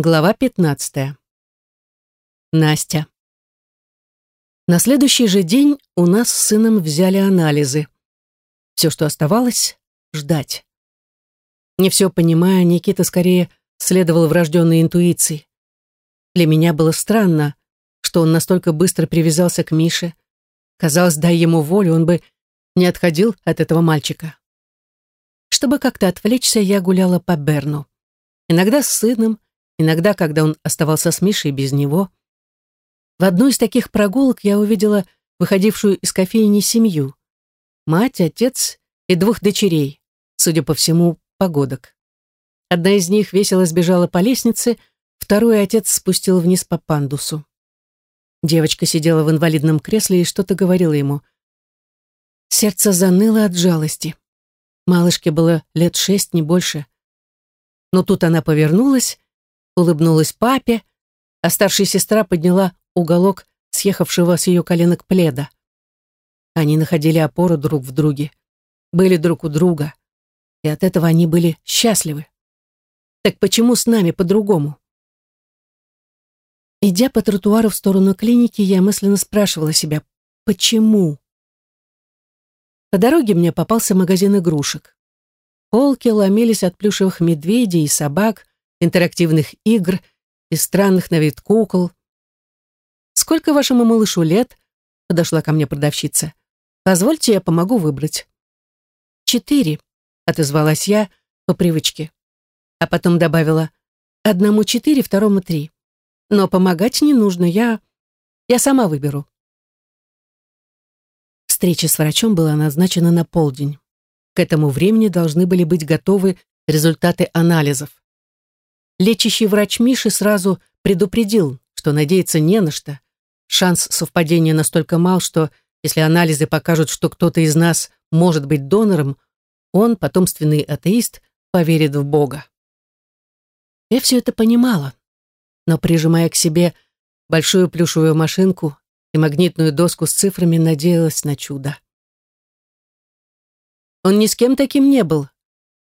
Глава 15. Настя. На следующий же день у нас с сыном взяли анализы. Все, что оставалось, ждать. Не все понимая, Никита скорее следовал врожденной интуиции. Для меня было странно, что он настолько быстро привязался к Мише. Казалось, дай ему волю, он бы не отходил от этого мальчика. Чтобы как-то отвлечься, я гуляла по Берну. Иногда с сыном, иногда, когда он оставался с Мишей без него. В одну из таких прогулок я увидела выходившую из кофейни семью. Мать, отец и двух дочерей, судя по всему, погодок. Одна из них весело сбежала по лестнице, второй отец спустил вниз по пандусу. Девочка сидела в инвалидном кресле и что-то говорила ему. Сердце заныло от жалости. Малышке было лет шесть, не больше. Но тут она повернулась улыбнулась папе, а старшая сестра подняла уголок съехавшего с ее коленок пледа. Они находили опору друг в друге, были друг у друга, и от этого они были счастливы. Так почему с нами по-другому? Идя по тротуару в сторону клиники, я мысленно спрашивала себя, почему? По дороге мне попался магазин игрушек. Полки ломились от плюшевых медведей и собак, интерактивных игр и странных на вид кукол. «Сколько вашему малышу лет?» — подошла ко мне продавщица. «Позвольте, я помогу выбрать». «Четыре», — отозвалась я по привычке. А потом добавила, «Одному четыре, второму три. Но помогать не нужно, я... я сама выберу». Встреча с врачом была назначена на полдень. К этому времени должны были быть готовы результаты анализов. Лечащий врач Миши сразу предупредил, что надеяться не на что. Шанс совпадения настолько мал, что если анализы покажут, что кто-то из нас может быть донором, он, потомственный атеист, поверит в Бога. Я все это понимала, но, прижимая к себе большую плюшевую машинку и магнитную доску с цифрами, надеялась на чудо. Он ни с кем таким не был,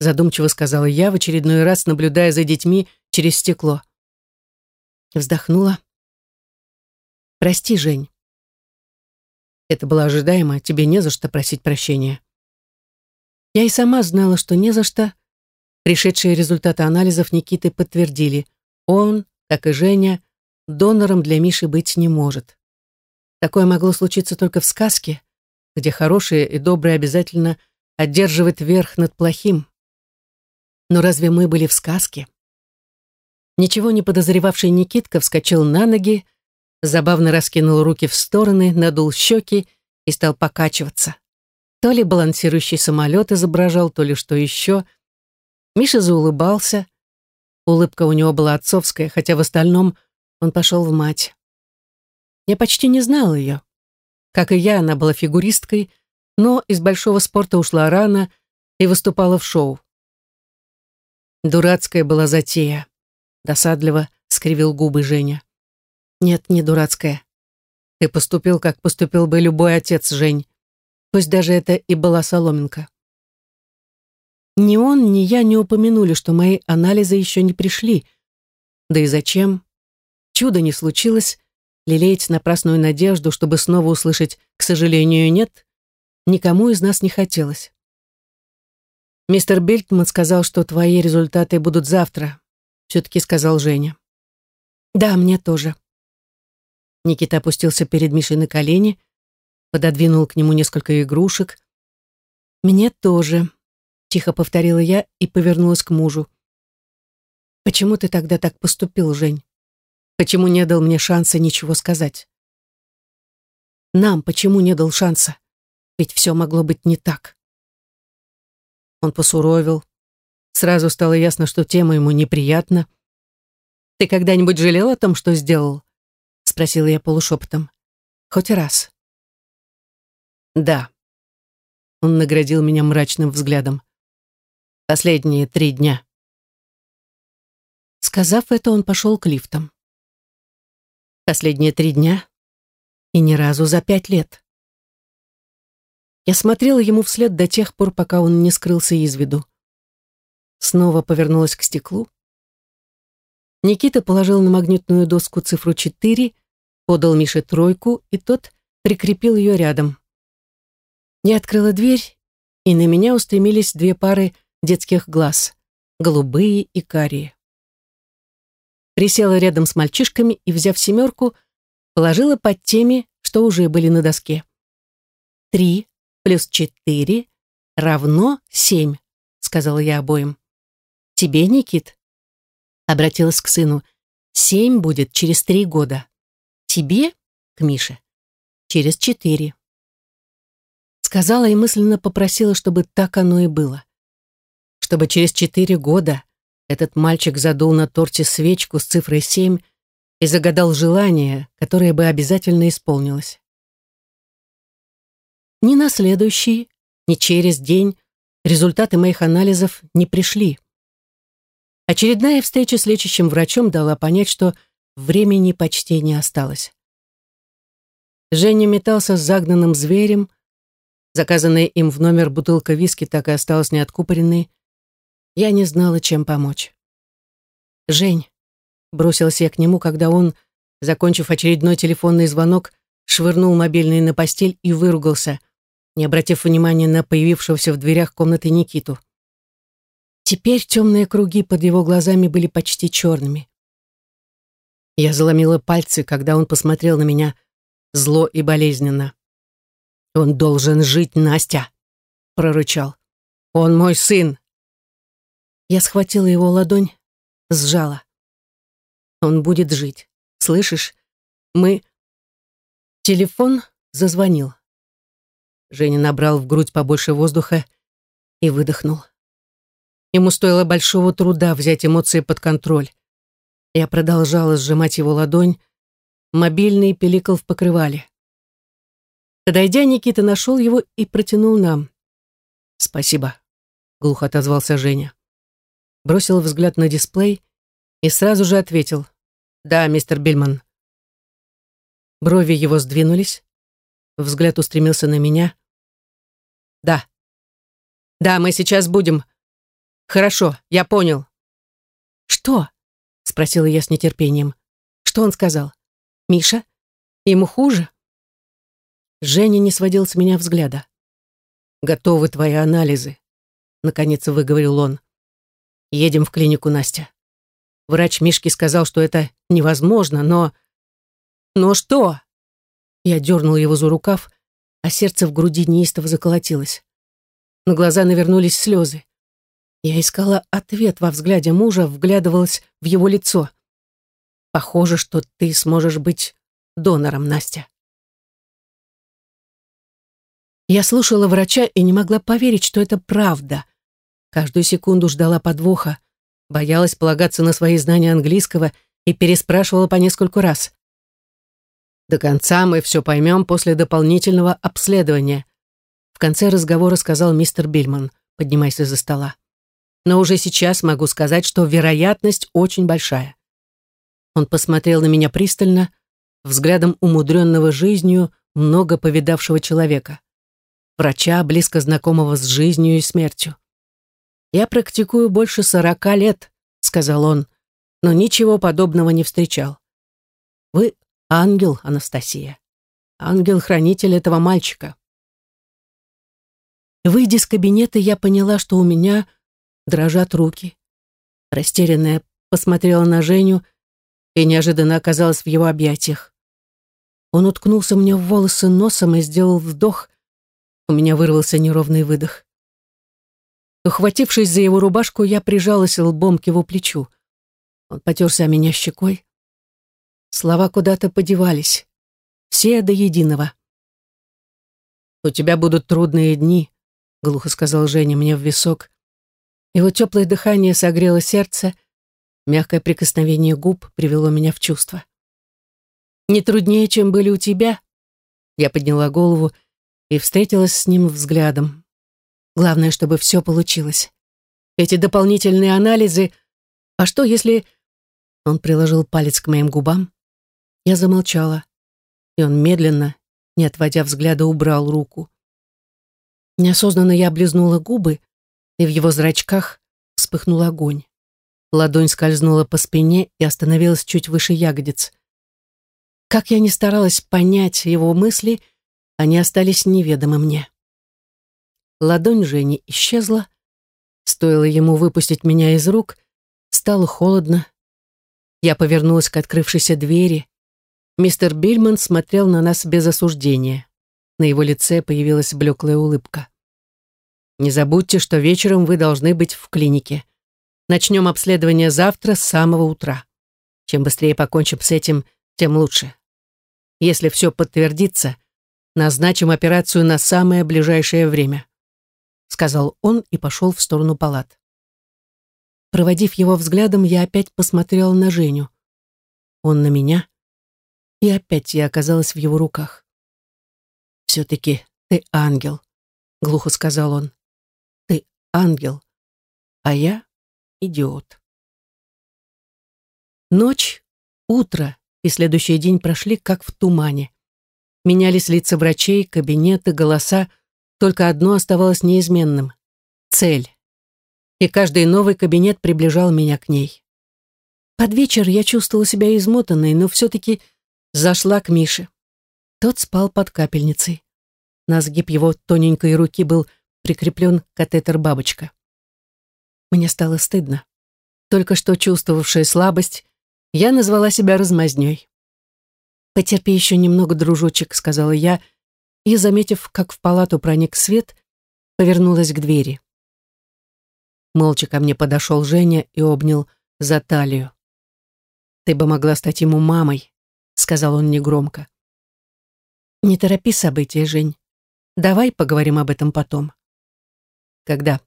задумчиво сказала я, в очередной раз наблюдая за детьми через стекло. Вздохнула. «Прости, Жень». Это было ожидаемо, тебе не за что просить прощения. Я и сама знала, что не за что. Пришедшие результаты анализов Никиты подтвердили. Он, как и Женя, донором для Миши быть не может. Такое могло случиться только в сказке, где хорошее и доброе обязательно одерживает верх над плохим. Но разве мы были в сказке? Ничего не подозревавший Никитка вскочил на ноги, забавно раскинул руки в стороны, надул щеки и стал покачиваться. То ли балансирующий самолет изображал, то ли что еще. Миша заулыбался. Улыбка у него была отцовская, хотя в остальном он пошел в мать. Я почти не знала ее. Как и я, она была фигуристкой, но из большого спорта ушла рано и выступала в шоу. Дурацкая была затея. Досадливо скривил губы Женя. Нет, не дурацкая. Ты поступил, как поступил бы любой отец, Жень. Пусть даже это и была соломинка. Ни он, ни я не упомянули, что мои анализы еще не пришли. Да и зачем? Чудо не случилось. Лелеять напрасную надежду, чтобы снова услышать «к сожалению, нет», никому из нас не хотелось. «Мистер Бельтман сказал, что твои результаты будут завтра», все-таки сказал Женя. «Да, мне тоже». Никита опустился перед Мишей на колени, пододвинул к нему несколько игрушек. «Мне тоже», — тихо повторила я и повернулась к мужу. «Почему ты тогда так поступил, Жень? Почему не дал мне шанса ничего сказать?» «Нам почему не дал шанса? Ведь все могло быть не так». Он посуровил. Сразу стало ясно, что тема ему неприятна. «Ты когда-нибудь жалел о том, что сделал?» — спросила я полушепотом. «Хоть раз». «Да». Он наградил меня мрачным взглядом. «Последние три дня». Сказав это, он пошел к лифтам. Последние три дня и ни разу за пять лет. Я смотрела ему вслед до тех пор, пока он не скрылся из виду. Снова повернулась к стеклу. Никита положил на магнитную доску цифру 4, подал Мише тройку, и тот прикрепил ее рядом. Я открыла дверь, и на меня устремились две пары детских глаз, голубые и карие. Присела рядом с мальчишками и, взяв семерку, положила под теми, что уже были на доске. Три плюс четыре равно семь, сказала я обоим. Тебе, Никит? Обратилась к сыну. Семь будет через три года. Тебе, к Мише, через четыре. Сказала и мысленно попросила, чтобы так оно и было. Чтобы через четыре года этот мальчик задул на торте свечку с цифрой семь и загадал желание, которое бы обязательно исполнилось. Ни на следующий, ни через день результаты моих анализов не пришли. Очередная встреча с лечащим врачом дала понять, что времени почти не осталось. Женя метался с загнанным зверем, заказанная им в номер бутылка виски так и осталась неоткупоренной. Я не знала, чем помочь. «Жень», — бросилась я к нему, когда он, закончив очередной телефонный звонок, швырнул мобильный на постель и выругался, не обратив внимания на появившегося в дверях комнаты Никиту. Теперь темные круги под его глазами были почти черными. Я заломила пальцы, когда он посмотрел на меня зло и болезненно. «Он должен жить, Настя!» — прорычал. «Он мой сын!» Я схватила его ладонь, сжала. «Он будет жить. Слышишь? Мы...» Телефон зазвонил. Женя набрал в грудь побольше воздуха и выдохнул. Ему стоило большого труда взять эмоции под контроль. Я продолжала сжимать его ладонь. Мобильный пиликал в покрывале. Подойдя, Никита нашел его и протянул нам. «Спасибо», — глухо отозвался Женя. Бросил взгляд на дисплей и сразу же ответил. «Да, мистер Бильман». Брови его сдвинулись. Взгляд устремился на меня. «Да. Да, мы сейчас будем. Хорошо, я понял. Что? Спросила я с нетерпением. Что он сказал? Миша? Ему хуже? Женя не сводил с меня взгляда. Готовы твои анализы, наконец выговорил он. Едем в клинику, Настя. Врач Мишки сказал, что это невозможно, но... Но что? Я дернул его за рукав, а сердце в груди неистово заколотилось. На глаза навернулись слезы. Я искала ответ во взгляде мужа, вглядывалась в его лицо. Похоже, что ты сможешь быть донором, Настя. Я слушала врача и не могла поверить, что это правда. Каждую секунду ждала подвоха, боялась полагаться на свои знания английского и переспрашивала по нескольку раз. До конца мы все поймем после дополнительного обследования. В конце разговора сказал мистер Бильман, поднимаясь из-за стола но уже сейчас могу сказать, что вероятность очень большая. Он посмотрел на меня пристально, взглядом умудренного жизнью, много повидавшего человека, врача, близко знакомого с жизнью и смертью. «Я практикую больше сорока лет», — сказал он, но ничего подобного не встречал. «Вы ангел, Анастасия, ангел-хранитель этого мальчика». Выйдя из кабинета, я поняла, что у меня дрожат руки. Растерянная посмотрела на Женю и неожиданно оказалась в его объятиях. Он уткнулся мне в волосы носом и сделал вдох. У меня вырвался неровный выдох. Ухватившись за его рубашку, я прижалась лбом к его плечу. Он потерся о меня щекой. Слова куда-то подевались. Все до единого. «У тебя будут трудные дни», — глухо сказал Женя мне в висок. Его теплое дыхание согрело сердце, мягкое прикосновение губ привело меня в чувство. «Не труднее, чем были у тебя?» Я подняла голову и встретилась с ним взглядом. Главное, чтобы все получилось. Эти дополнительные анализы... А что, если... Он приложил палец к моим губам. Я замолчала, и он медленно, не отводя взгляда, убрал руку. Неосознанно я облизнула губы, и в его зрачках вспыхнул огонь. Ладонь скользнула по спине и остановилась чуть выше ягодиц. Как я ни старалась понять его мысли, они остались неведомы мне. Ладонь Жени исчезла. Стоило ему выпустить меня из рук, стало холодно. Я повернулась к открывшейся двери. Мистер Бильман смотрел на нас без осуждения. На его лице появилась блеклая улыбка. «Не забудьте, что вечером вы должны быть в клинике. Начнем обследование завтра с самого утра. Чем быстрее покончим с этим, тем лучше. Если все подтвердится, назначим операцию на самое ближайшее время», сказал он и пошел в сторону палат. Проводив его взглядом, я опять посмотрела на Женю. Он на меня, и опять я оказалась в его руках. «Все-таки ты ангел», — глухо сказал он. «Ты ангел, а я идиот. Ночь, утро и следующий день прошли как в тумане. Менялись лица врачей, кабинеты, голоса. Только одно оставалось неизменным — цель. И каждый новый кабинет приближал меня к ней. Под вечер я чувствовала себя измотанной, но все-таки зашла к Мише. Тот спал под капельницей. На сгиб его тоненькой руки был прикреплен катетер-бабочка. Мне стало стыдно. Только что чувствовавшая слабость, я назвала себя размазнёй. «Потерпи еще немного, дружочек», — сказала я, и, заметив, как в палату проник свет, повернулась к двери. Молча ко мне подошел Женя и обнял за талию. «Ты бы могла стать ему мамой», — сказал он негромко. «Не торопи события, Жень. Давай поговорим об этом потом». «Когда?»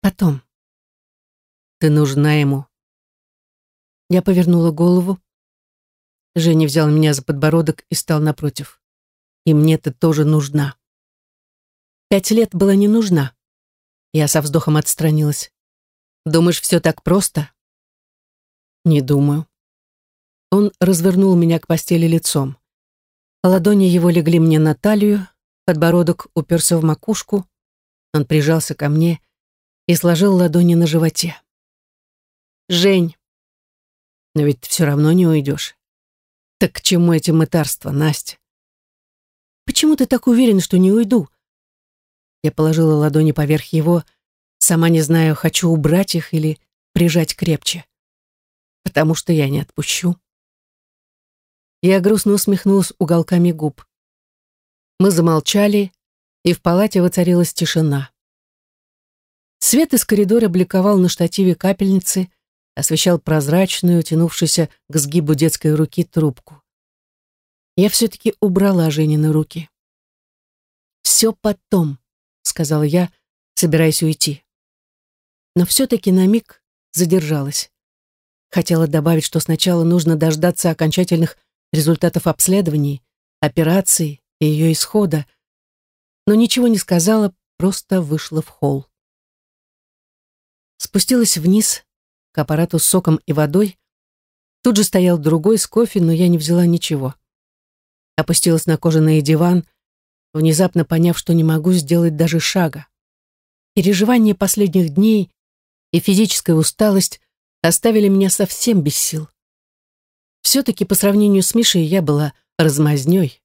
Потом. Ты нужна ему. Я повернула голову. Женя взял меня за подбородок и стал напротив. И мне ты тоже нужна. Пять лет была не нужна. Я со вздохом отстранилась. Думаешь, все так просто? Не думаю. Он развернул меня к постели лицом. Ладони его легли мне на талию, подбородок уперся в макушку. Он прижался ко мне и сложил ладони на животе. «Жень, но ведь все равно не уйдешь. Так к чему эти мытарства, Настя?» «Почему ты так уверен, что не уйду?» Я положила ладони поверх его, сама не знаю, хочу убрать их или прижать крепче. Потому что я не отпущу. Я грустно усмехнулась уголками губ. Мы замолчали, и в палате воцарилась тишина. Свет из коридора бликовал на штативе капельницы, освещал прозрачную, тянувшуюся к сгибу детской руки трубку. Я все-таки убрала Женины руки. «Все потом», — сказала я, собираясь уйти. Но все-таки на миг задержалась. Хотела добавить, что сначала нужно дождаться окончательных результатов обследований, операции и ее исхода, но ничего не сказала, просто вышла в холл. Спустилась вниз к аппарату с соком и водой. Тут же стоял другой с кофе, но я не взяла ничего. Опустилась на кожаный диван, внезапно поняв, что не могу сделать даже шага. Переживания последних дней и физическая усталость оставили меня совсем без сил. Все-таки по сравнению с Мишей я была размазнёй.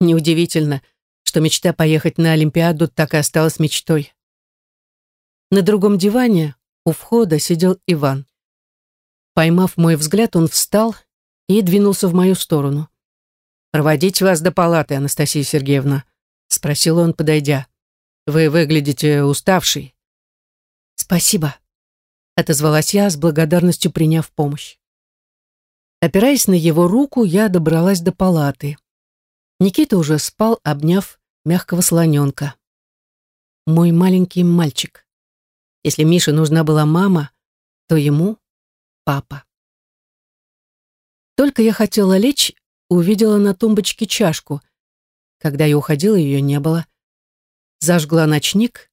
Неудивительно, что мечта поехать на Олимпиаду так и осталась мечтой. На другом диване у входа сидел Иван. Поймав мой взгляд, он встал и двинулся в мою сторону. «Проводить вас до палаты, Анастасия Сергеевна?» — спросил он, подойдя. «Вы выглядите уставшей». «Спасибо», — отозвалась я, с благодарностью приняв помощь. Опираясь на его руку, я добралась до палаты. Никита уже спал, обняв мягкого слоненка. Мой маленький мальчик. Если Мише нужна была мама, то ему — папа. Только я хотела лечь, увидела на тумбочке чашку. Когда я уходила, ее не было. Зажгла ночник.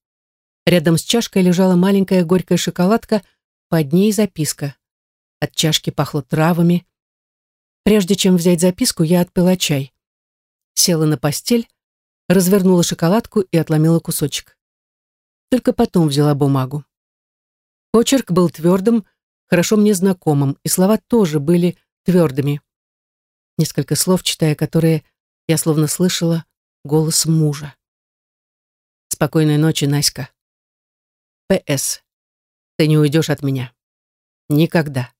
Рядом с чашкой лежала маленькая горькая шоколадка, под ней записка. От чашки пахло травами. Прежде чем взять записку, я отпила чай. Села на постель, развернула шоколадку и отломила кусочек. Только потом взяла бумагу. Почерк был твердым, хорошо мне знакомым, и слова тоже были твердыми. Несколько слов, читая которые, я словно слышала голос мужа. «Спокойной ночи, Наська. П.С. Ты не уйдешь от меня. Никогда.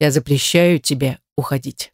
Я запрещаю тебе уходить».